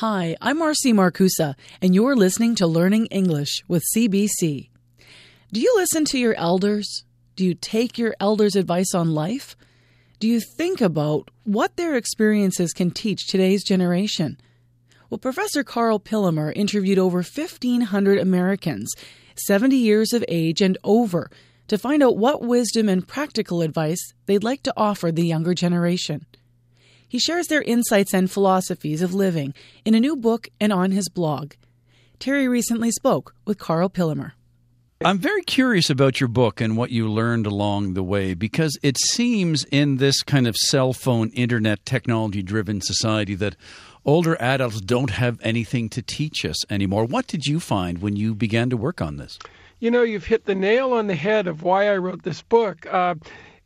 Hi, I'm Marcy Markusa, and you're listening to Learning English with CBC. Do you listen to your elders? Do you take your elders' advice on life? Do you think about what their experiences can teach today's generation? Well, Professor Karl Pillemer interviewed over 1,500 Americans, 70 years of age and over, to find out what wisdom and practical advice they'd like to offer the younger generation. He shares their insights and philosophies of living in a new book and on his blog. Terry recently spoke with Karl Pillemer. I'm very curious about your book and what you learned along the way because it seems in this kind of cell phone, internet, technology driven society that older adults don't have anything to teach us anymore. What did you find when you began to work on this? You know, you've hit the nail on the head of why I wrote this book. Uh,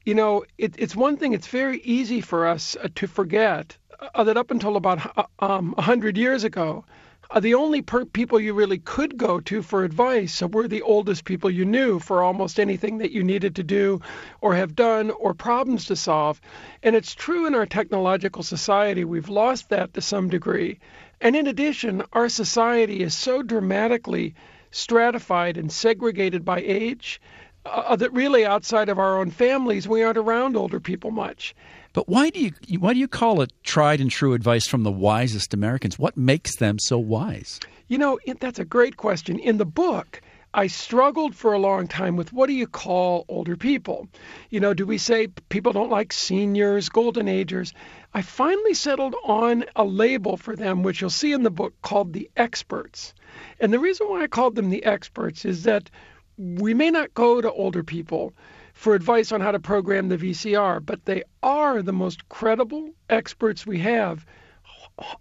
you know, it, it's one thing, it's very easy for us uh, to forget uh, that up until about uh, um, 100 years ago, uh, the only per- people you really could go to for advice were the oldest people you knew for almost anything that you needed to do or have done or problems to solve. And it's true in our technological society, we've lost that to some degree. And in addition, our society is so dramatically stratified and segregated by age uh, that really outside of our own families, we aren't around older people much. But why do you why do you call it tried and true advice from the wisest Americans? What makes them so wise? You know, that's a great question. In the book, I struggled for a long time with what do you call older people? You know, do we say people don't like seniors, golden agers? I finally settled on a label for them, which you'll see in the book, called the experts. And the reason why I called them the experts is that we may not go to older people for advice on how to program the VCR, but they are the most credible experts we have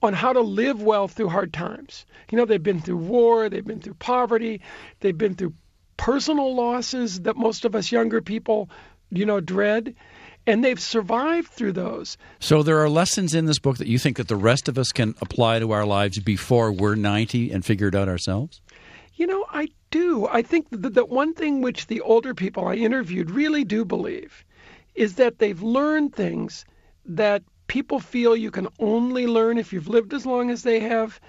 on how to live well through hard times. You know, they've been through war, they've been through poverty, they've been through personal losses that most of us younger people, you know, dread. And they've survived through those. So there are lessons in this book that you think that the rest of us can apply to our lives before we're 90 and figure it out ourselves? You know, I do. I think that, that one thing which the older people I interviewed really do believe is that they've learned things that people feel you can only learn if you've lived as long as they have,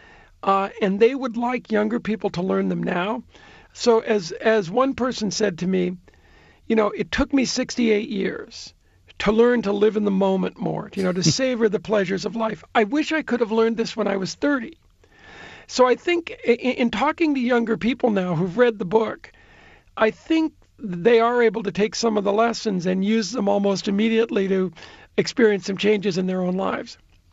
uh, and they would like younger people to learn them now. So, as as one person said to me, you know, it took me 68 years to learn to live in the moment more, you know, to savor the pleasures of life. I wish I could have learned this when I was 30. So I think in, in talking to younger people now who've read the book, I think they are able to take some of the lessons and use them almost immediately to experience some changes in their own lives.